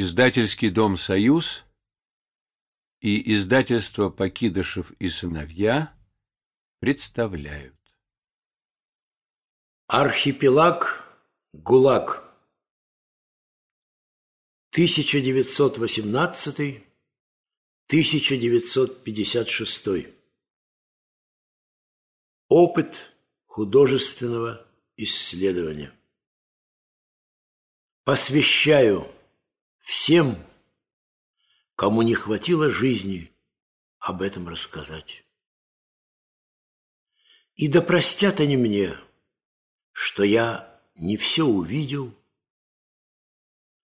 Издательский дом «Союз» и издательство «Покидышев и сыновья» представляют. Архипелаг ГУЛАГ. 1918-1956 Опыт художественного исследования. Посвящаю всем, кому не хватило жизни об этом рассказать. И да простят они мне, что я не все увидел,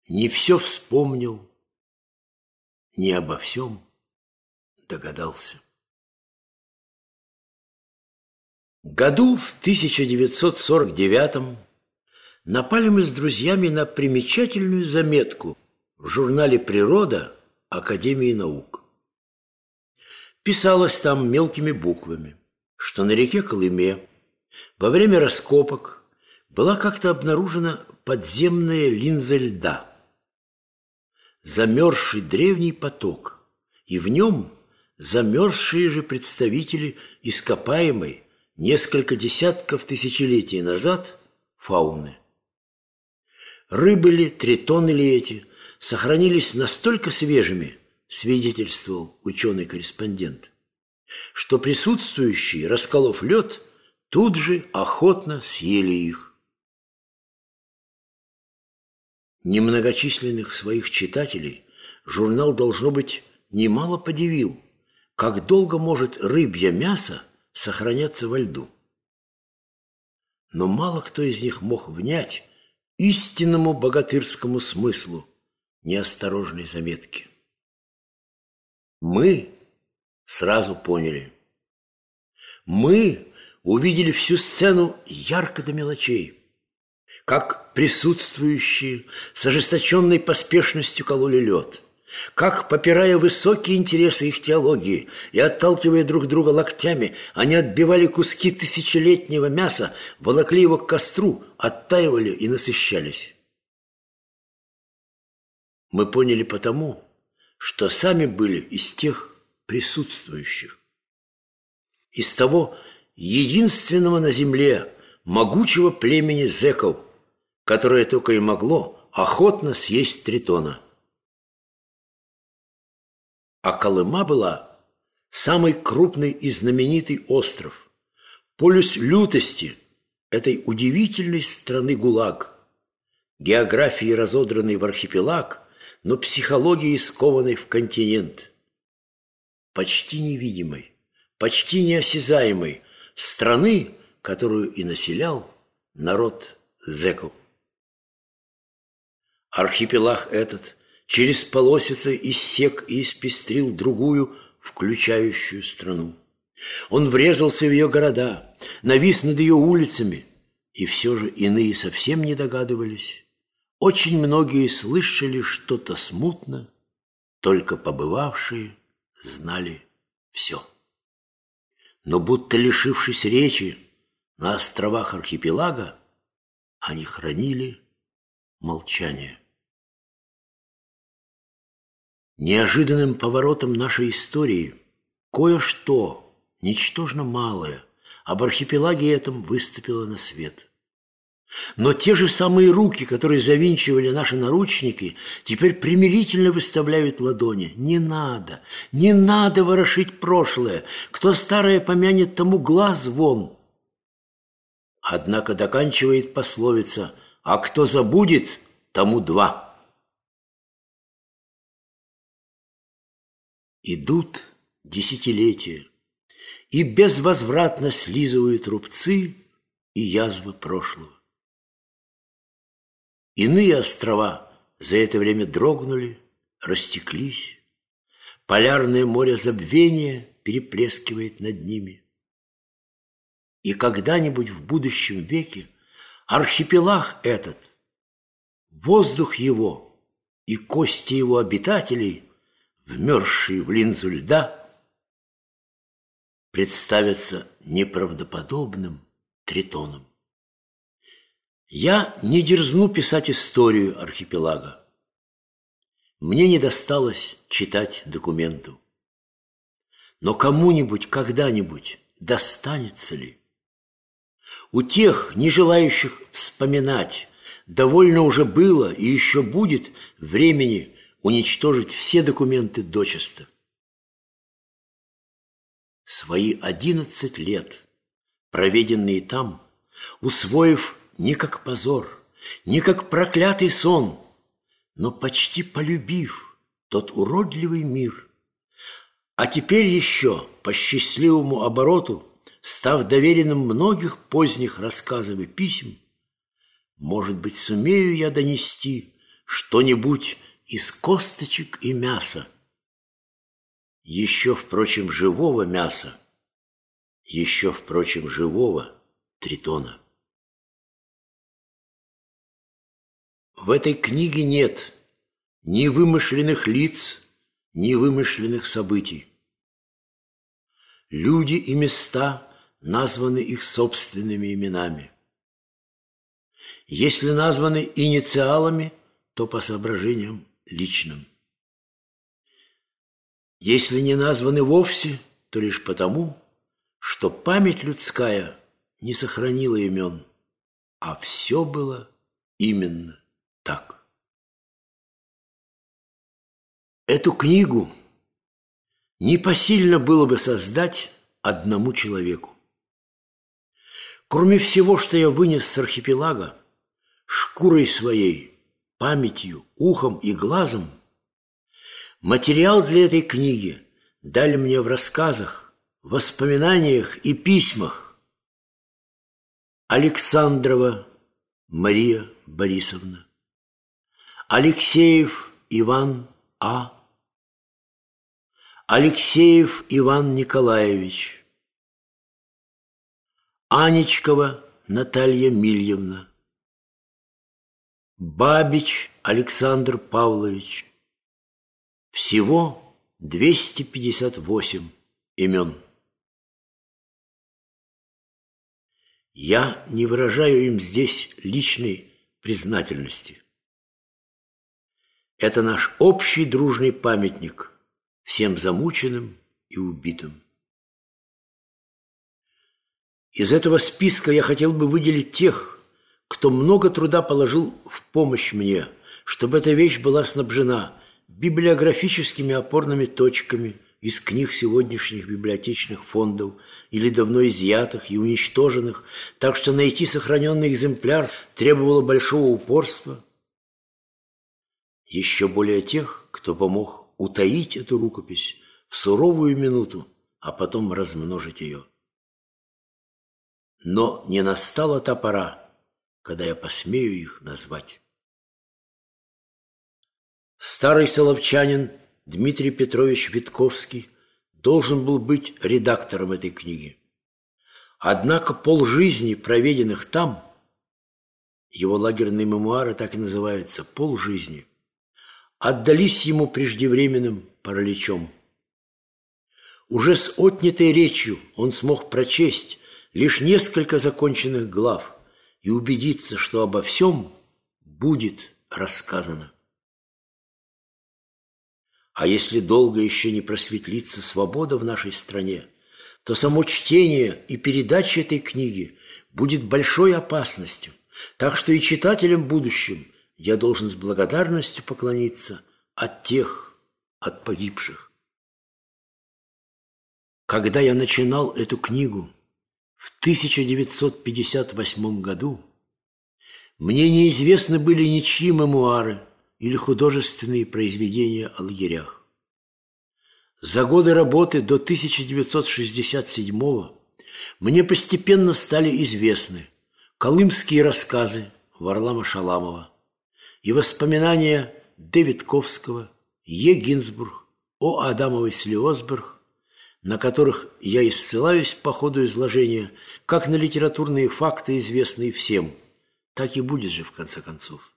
не все вспомнил, не обо всем догадался. Году в 1949 напали мы с друзьями на примечательную заметку – в журнале «Природа» Академии наук. Писалось там мелкими буквами, что на реке Колыме во время раскопок была как-то обнаружена подземная линза льда, замерзший древний поток, и в нем замерзшие же представители ископаемой несколько десятков тысячелетий назад фауны. Рыбы ли, тритоны ли эти – сохранились настолько свежими, свидетельствовал ученый-корреспондент, что присутствующие, расколов лед, тут же охотно съели их. Немногочисленных своих читателей журнал, должно быть, немало подивил, как долго может рыбье мясо сохраняться во льду. Но мало кто из них мог внять истинному богатырскому смыслу неосторожной заметки. Мы сразу поняли. Мы увидели всю сцену ярко до мелочей, как присутствующие с ожесточенной поспешностью кололи лед, как, попирая высокие интересы их теологии и отталкивая друг друга локтями, они отбивали куски тысячелетнего мяса, волокли его к костру, оттаивали и насыщались. Мы поняли потому, что сами были из тех присутствующих. Из того единственного на земле могучего племени зеков, которое только и могло охотно съесть тритона. А Колыма была самый крупный и знаменитый остров, полюс лютости этой удивительной страны ГУЛАГ, географии разодранный в архипелаг – но психологией скованной в континент. Почти невидимой, почти неосязаемой страны, которую и населял народ зеков. Архипелаг этот через полосицы иссек и испестрил другую, включающую страну. Он врезался в ее города, навис над ее улицами, и все же иные совсем не догадывались, очень многие слышали что-то смутно, только побывавшие знали все. Но будто лишившись речи на островах архипелага, они хранили молчание. Неожиданным поворотом нашей истории кое-что, ничтожно малое, об архипелаге этом выступило на свет – но те же самые руки, которые завинчивали наши наручники, теперь примирительно выставляют ладони. Не надо, не надо ворошить прошлое. Кто старое помянет, тому глаз вон. Однако доканчивает пословица «А кто забудет, тому два». Идут десятилетия и безвозвратно слизывают рубцы и язвы прошлого. Иные острова за это время дрогнули, растеклись. Полярное море забвения переплескивает над ними. И когда-нибудь в будущем веке архипелаг этот, воздух его и кости его обитателей, вмерзшие в линзу льда, представятся неправдоподобным тритоном. Я не дерзну писать историю архипелага. мне не досталось читать документу. Но кому-нибудь когда-нибудь достанется ли? У тех, не желающих вспоминать, довольно уже было и еще будет времени уничтожить все документы дочисто. Свои одиннадцать лет, проведенные там, усвоив не как позор, не как проклятый сон, но почти полюбив тот уродливый мир, а теперь еще по счастливому обороту, став доверенным многих поздних рассказов и писем, может быть, сумею я донести что-нибудь из косточек и мяса. Еще, впрочем, живого мяса, еще, впрочем, живого тритона. В этой книге нет ни вымышленных лиц, ни вымышленных событий. Люди и места названы их собственными именами. Если названы инициалами, то по соображениям личным. Если не названы вовсе, то лишь потому, что память людская не сохранила имен, а все было именно так. Эту книгу непосильно было бы создать одному человеку. Кроме всего, что я вынес с архипелага, шкурой своей, памятью, ухом и глазом, материал для этой книги дали мне в рассказах, воспоминаниях и письмах Александрова Мария Борисовна, Алексеев Иван А. Алексеев Иван Николаевич, Анечкова Наталья Мильевна, Бабич Александр Павлович. Всего 258 имен. Я не выражаю им здесь личной признательности. Это наш общий дружный памятник всем замученным и убитым. Из этого списка я хотел бы выделить тех, кто много труда положил в помощь мне, чтобы эта вещь была снабжена библиографическими опорными точками из книг сегодняшних библиотечных фондов или давно изъятых и уничтоженных, так что найти сохраненный экземпляр требовало большого упорства – еще более тех, кто помог утаить эту рукопись в суровую минуту, а потом размножить ее. Но не настала та пора, когда я посмею их назвать. Старый соловчанин Дмитрий Петрович Витковский должен был быть редактором этой книги. Однако полжизни, проведенных там, его лагерные мемуары так и называются «Полжизни», отдались ему преждевременным параличом. Уже с отнятой речью он смог прочесть лишь несколько законченных глав и убедиться, что обо всем будет рассказано. А если долго еще не просветлится свобода в нашей стране, то само чтение и передача этой книги будет большой опасностью, так что и читателям будущим я должен с благодарностью поклониться от тех, от погибших. Когда я начинал эту книгу в 1958 году, мне неизвестны были ничьи мемуары или художественные произведения о лагерях. За годы работы до 1967 мне постепенно стали известны колымские рассказы Варлама Шаламова, и воспоминания Д. Витковского, Е. Гинзбург, О. Адамовой Слиосберг, на которых я и ссылаюсь по ходу изложения, как на литературные факты, известные всем, так и будет же в конце концов.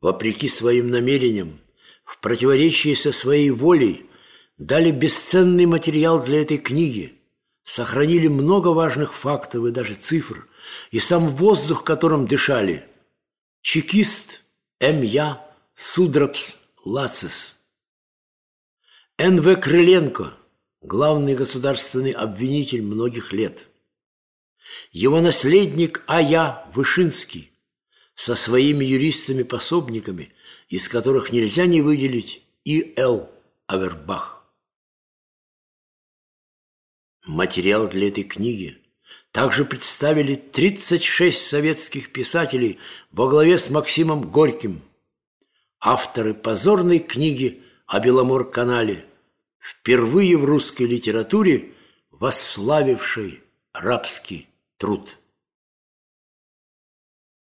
Вопреки своим намерениям, в противоречии со своей волей, дали бесценный материал для этой книги, сохранили много важных фактов и даже цифр, и сам воздух, которым дышали – Чекист М.Я. Судрапс Лацис. Н.В. Крыленко, главный государственный обвинитель многих лет. Его наследник А.Я. Вышинский со своими юристами-пособниками, из которых нельзя не выделить и Л. Авербах. Материал для этой книги также представили 36 советских писателей во главе с Максимом Горьким, авторы позорной книги о Беломор-канале, впервые в русской литературе восславившей рабский труд.